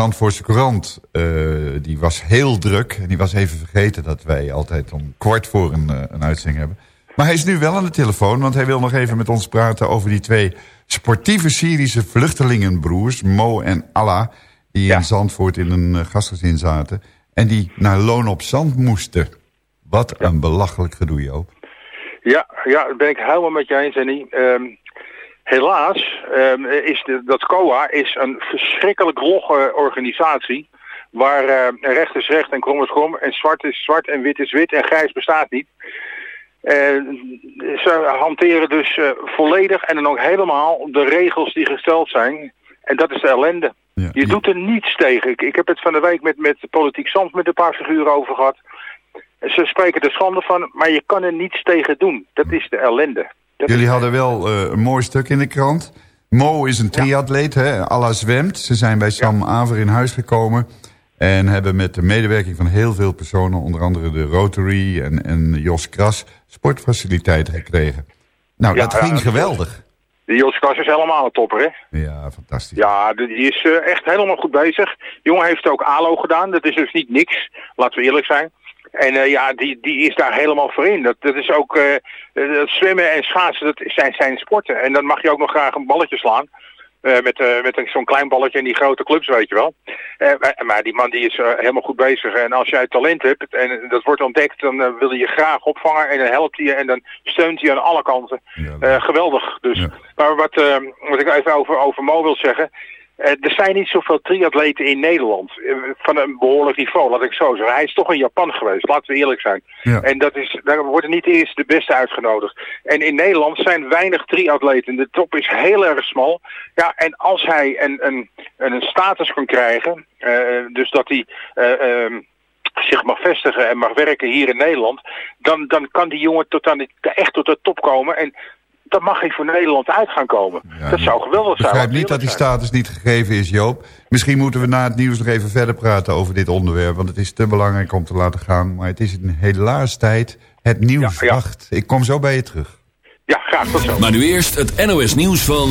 Zandvoortse Courant, eh, die was heel druk. En die was even vergeten dat wij altijd om kwart voor een, eh, een uitzending hebben. Maar hij is nu wel aan de telefoon, want hij wil nog even met ons praten... over die twee sportieve Syrische vluchtelingenbroers, Mo en Allah... die in Zandvoort in een eh, gastgezin zaten... en die naar Loon op Zand moesten. Wat een belachelijk gedoe, Joop. Ja, ja, dat ben ik helemaal met je eens. Ehm, helaas ehm, is de, dat COA is een verschrikkelijk logge organisatie... waar eh, recht is recht en krom is krom en zwart is zwart en wit is wit en grijs bestaat niet. Eh, ze hanteren dus eh, volledig en dan ook helemaal de regels die gesteld zijn. En dat is de ellende. je doet er niets tegen. Ik, ik heb het van de week met, met Politiek Zand met een paar figuren over gehad. Ze spreken er schande van, maar je kan er niets tegen doen. Dat is de ellende. Jullie hadden wel eh, een mooi stuk in de krant. Mo is een triatleet, hè? Alla zwemt. Ze zijn bij Sam Aver in huis gekomen. En hebben met de medewerking van heel veel personen... onder andere de Rotary en, en Jos Kras... sportfaciliteiten gekregen. Nou, Ja, dat ging ja, geweldig. Die Jos Kras is helemaal een topper, hè? Ja, fantastisch. Ja, de- die is eh, echt helemaal goed bezig. De jongen heeft ook ALO gedaan. Dat is dus niet niks. Laten we eerlijk zijn. En eh, ja, die, die is daar helemaal voor in. Dat, dat is ook dat zwemmen en schaatsen, dat zijn zijn sporten. En dan mag je ook nog graag een balletje slaan. Eh, met eh, met zo'n klein balletje in die grote clubs, weet je wel. Maar, die man die is helemaal goed bezig. En als jij talent hebt en dat wordt ontdekt, dan wil hij je graag opvangen. En dan helpt hij je en dan steunt hij aan alle kanten. Geweldig. Dus. Maar wat, wat ik even over, over Mo wil zeggen. Eh, er zijn niet zoveel triatleten in Nederland eh, van een behoorlijk niveau, laat ik zo zeggen. Hij is toch in Japan geweest, laten we eerlijk zijn. Ja. En dat is, daar worden niet eerst de beste uitgenodigd. En in Nederland zijn weinig triatleten. De top is heel erg smal. Ja, en als hij een, een, een status kan krijgen, eh, dus dat hij eh, ehm, zich mag vestigen en mag werken hier in Nederland, dan, dan kan die jongen tot aan de, echt tot de top komen. En dan mag hij voor Nederland uit gaan komen. dat zou geweldig Ik zijn. begrijp niet dat die status niet gegeven is, Joop. Misschien moeten we na het nieuws nog even verder praten over dit onderwerp. Want het is te belangrijk om te laten gaan. Maar het is een helaas tijd. Het nieuws wacht. Ik kom zo bij je terug. Ja, graag tot zo. Maar nu eerst het NOS nieuws van...